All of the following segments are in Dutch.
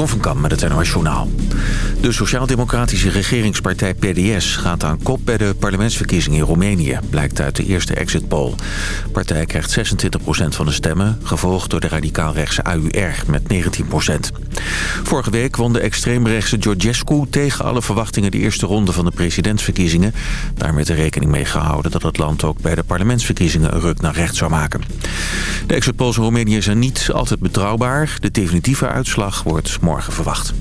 Jeroen van met het NOS. De sociaal-democratische regeringspartij PDS gaat aan kop bij de parlementsverkiezingen in Roemenië, blijkt uit de eerste exit poll. De partij krijgt 26% van de stemmen, gevolgd door de radicaalrechtse AUR met 19%. Vorige week won de extreemrechtse Georgescu tegen alle verwachtingen de eerste ronde van de presidentsverkiezingen. Daar werd er rekening mee gehouden dat het land ook bij de parlementsverkiezingen een ruk naar rechts zou maken. De exit polls in Roemenië zijn niet altijd betrouwbaar. De definitieve uitslag wordt morgen verwacht.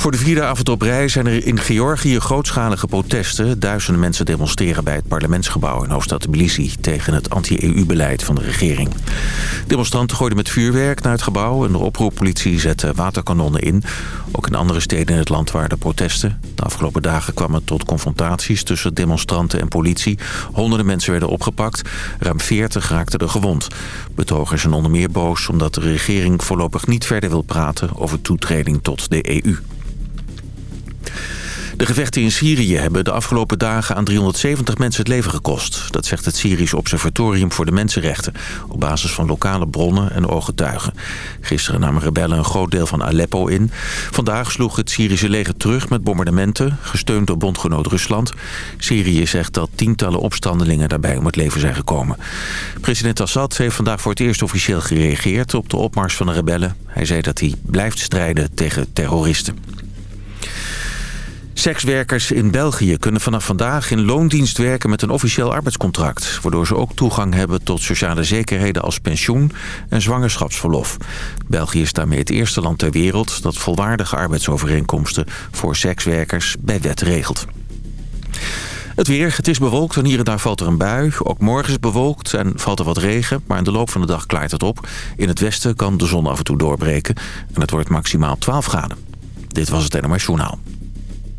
Voor de vierde avond op rij zijn er in Georgië grootschalige protesten. Duizenden mensen demonstreren bij het parlementsgebouw in hoofdstad Tbilisi... tegen het anti-EU-beleid van de regering. Demonstranten gooiden met vuurwerk naar het gebouw... en de oproeppolitie zette waterkanonnen in. Ook in andere steden in het land waren er protesten. De afgelopen dagen kwam het tot confrontaties tussen demonstranten en politie. Honderden mensen werden opgepakt. Ruim 40 raakten er gewond. Betogers zijn onder meer boos omdat de regering voorlopig niet verder wil praten... over toetreding tot de EU. De gevechten in Syrië hebben de afgelopen dagen aan 370 mensen het leven gekost. Dat zegt het Syrisch Observatorium voor de Mensenrechten... op basis van lokale bronnen en ooggetuigen. Gisteren namen rebellen een groot deel van Aleppo in. Vandaag sloeg het Syrische leger terug met bombardementen... gesteund door bondgenoot Rusland. Syrië zegt dat tientallen opstandelingen daarbij om het leven zijn gekomen. President Assad heeft vandaag voor het eerst officieel gereageerd... op de opmars van de rebellen. Hij zei dat hij blijft strijden tegen terroristen. Sekswerkers in België kunnen vanaf vandaag in loondienst werken met een officieel arbeidscontract. Waardoor ze ook toegang hebben tot sociale zekerheden als pensioen en zwangerschapsverlof. België is daarmee het eerste land ter wereld dat volwaardige arbeidsovereenkomsten voor sekswerkers bij wet regelt. Het weer, het is bewolkt en hier en daar valt er een bui. Ook morgen is bewolkt en valt er wat regen, maar in de loop van de dag klaart het op. In het westen kan de zon af en toe doorbreken en het wordt maximaal 12 graden. Dit was het NMS Journaal.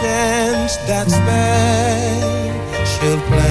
chance that's mine. She'll play.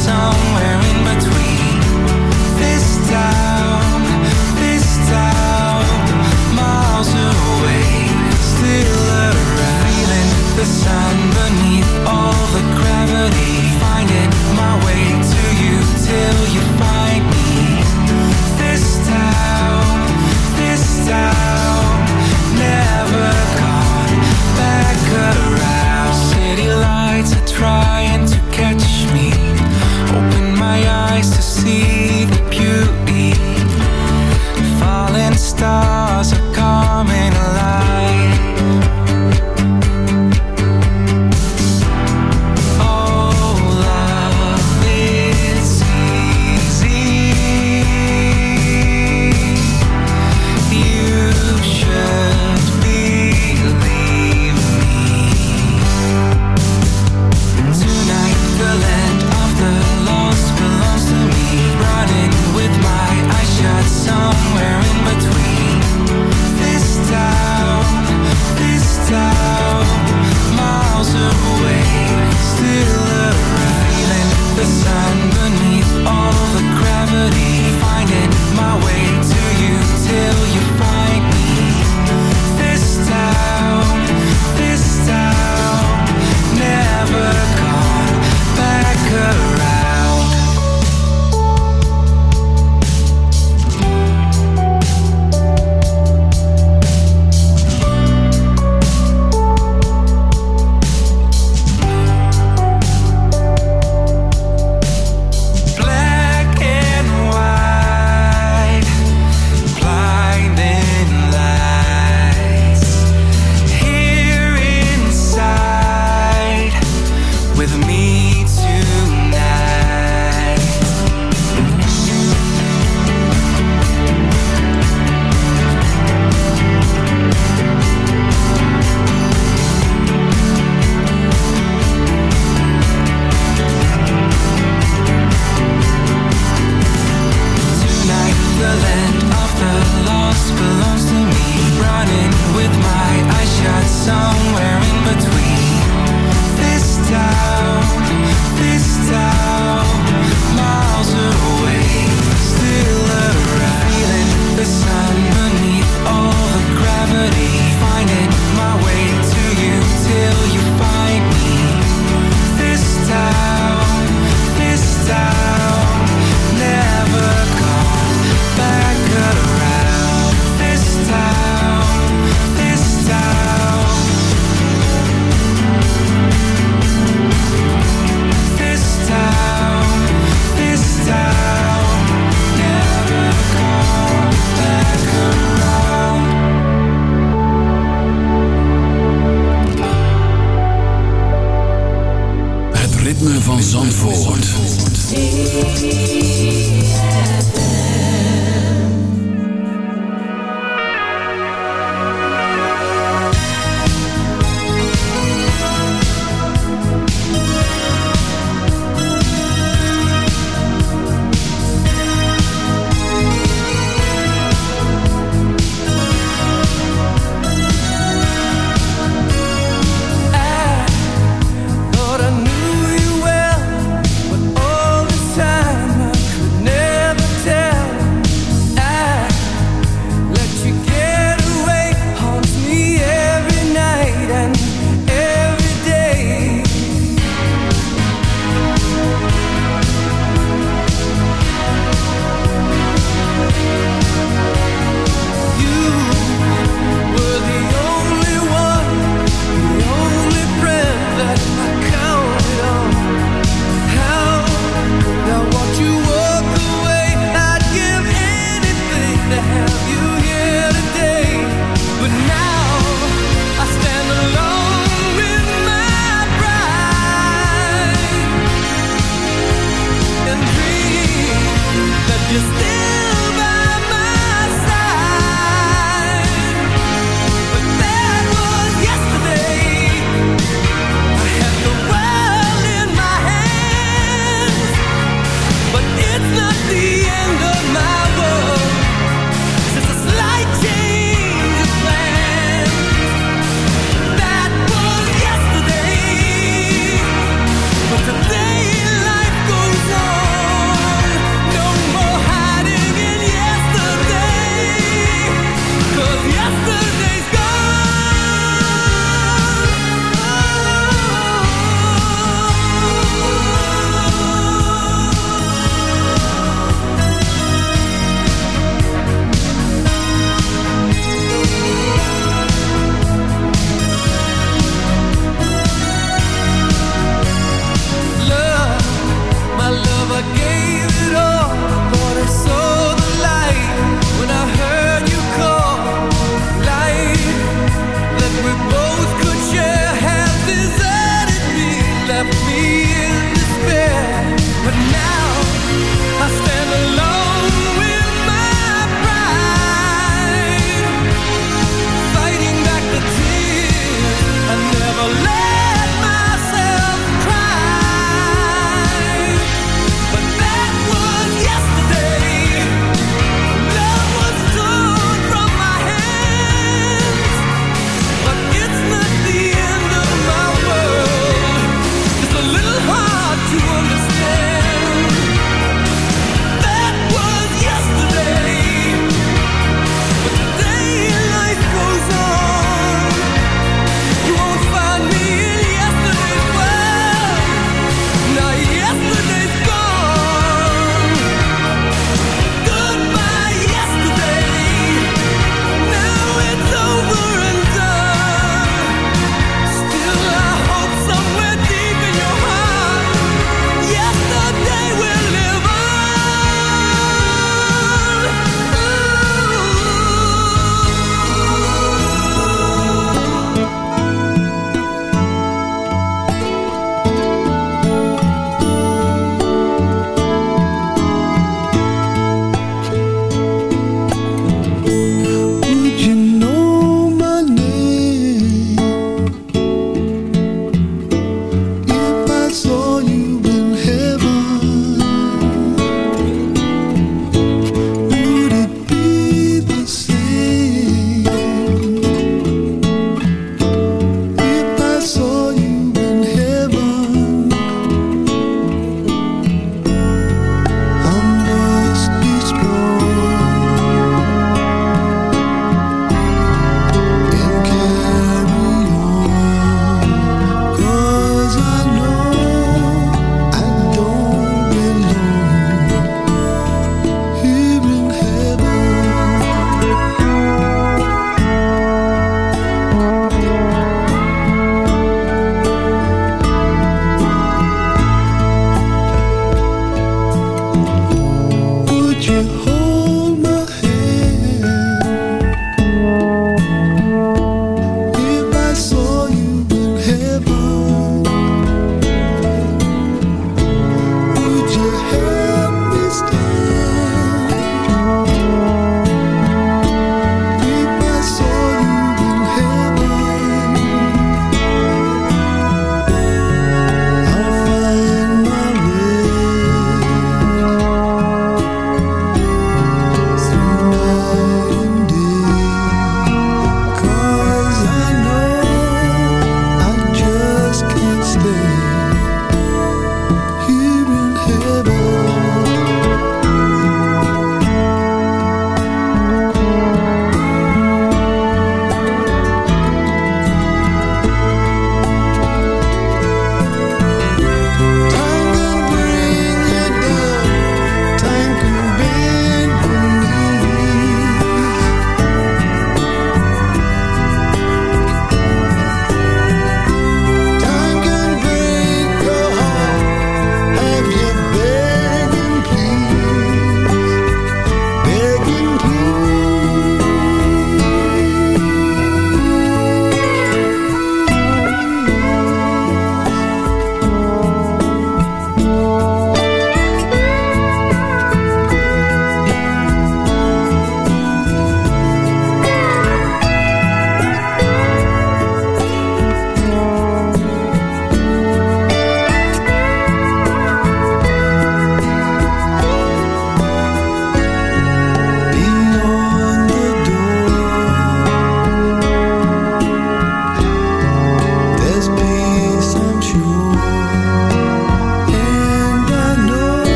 somewhere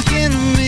stuck in me.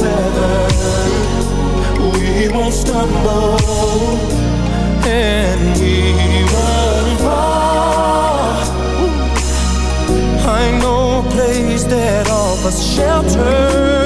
weather, we won't stumble and we won't fall. I know a place that offers shelter.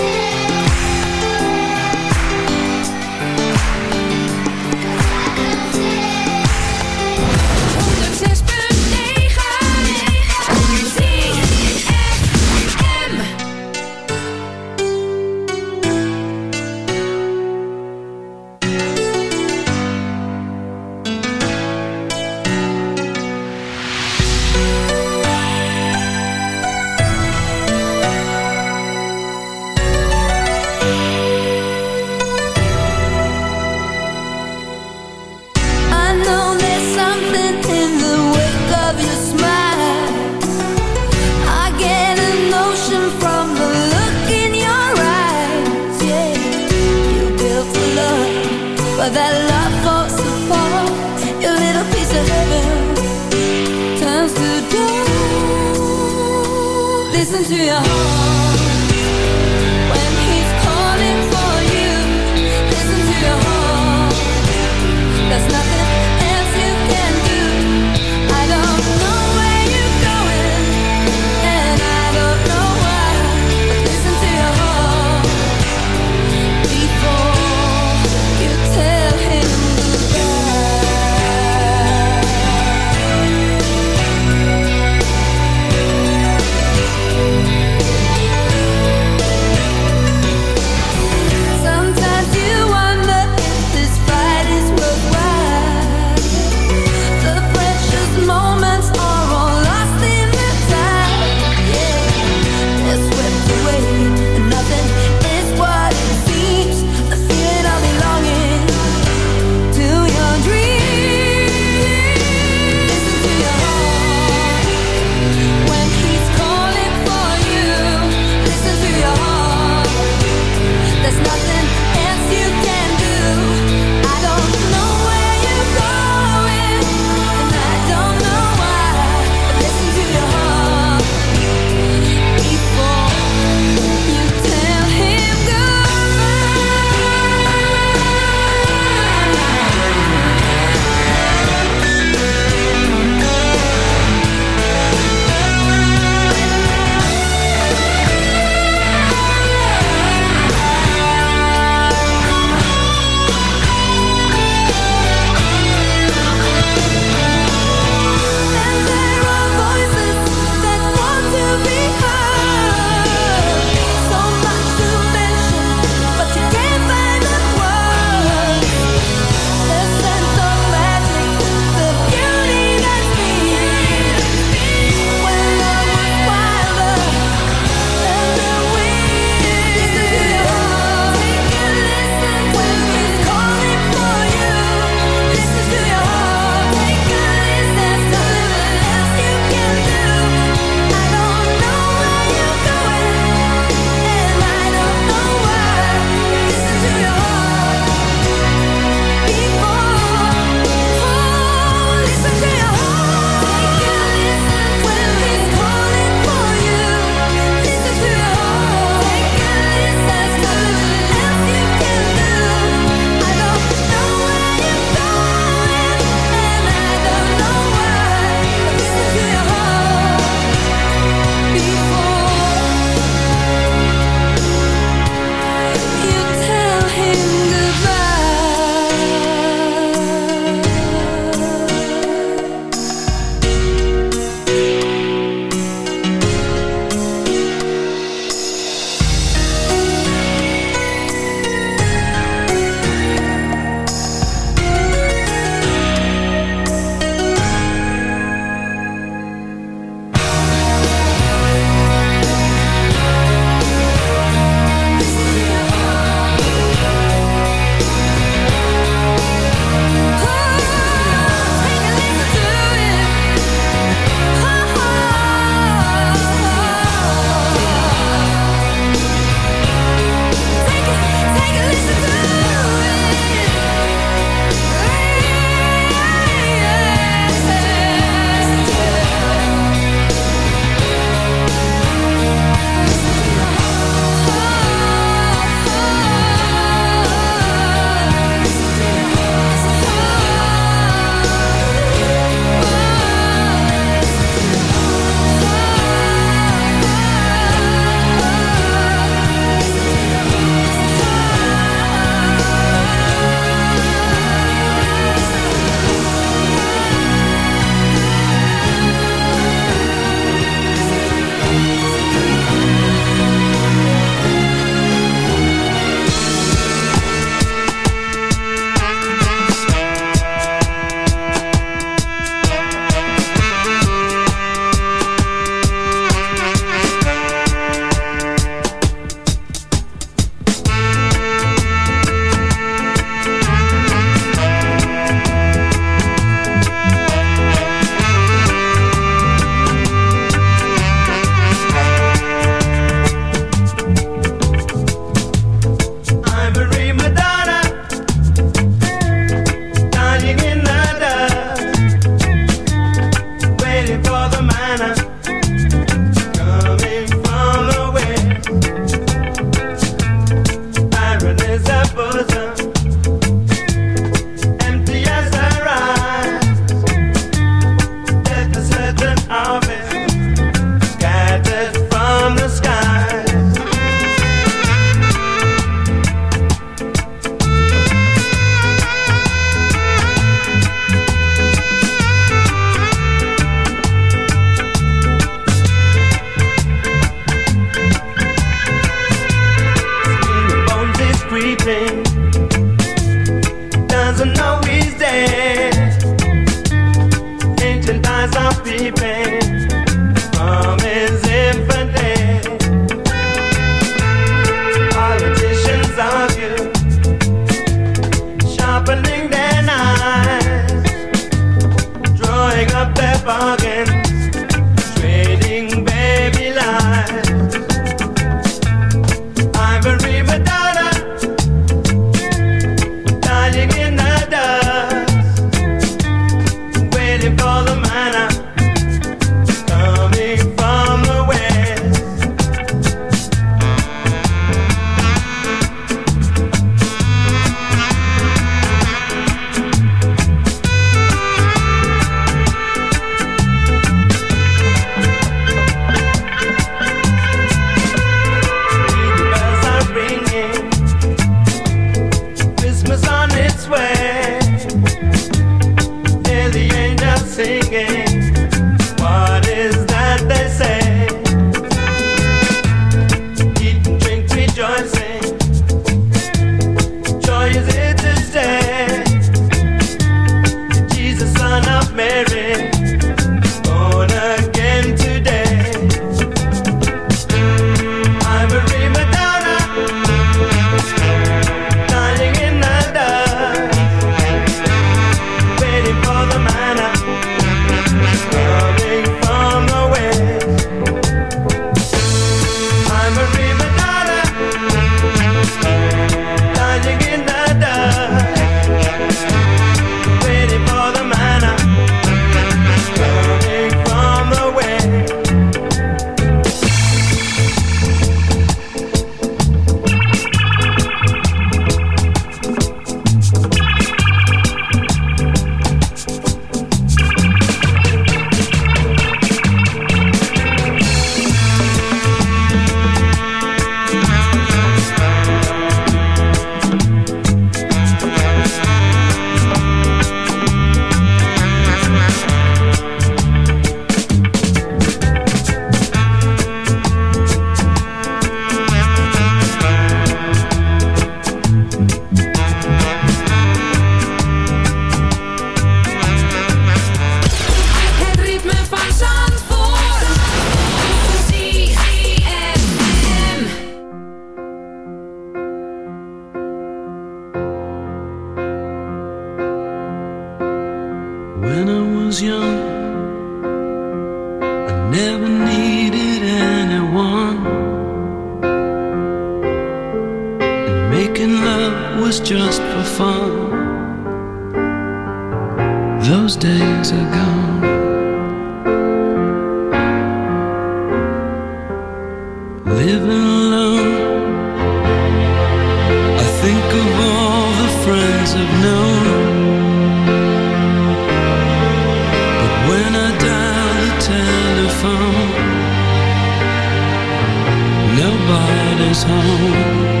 Nobody's home.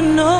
know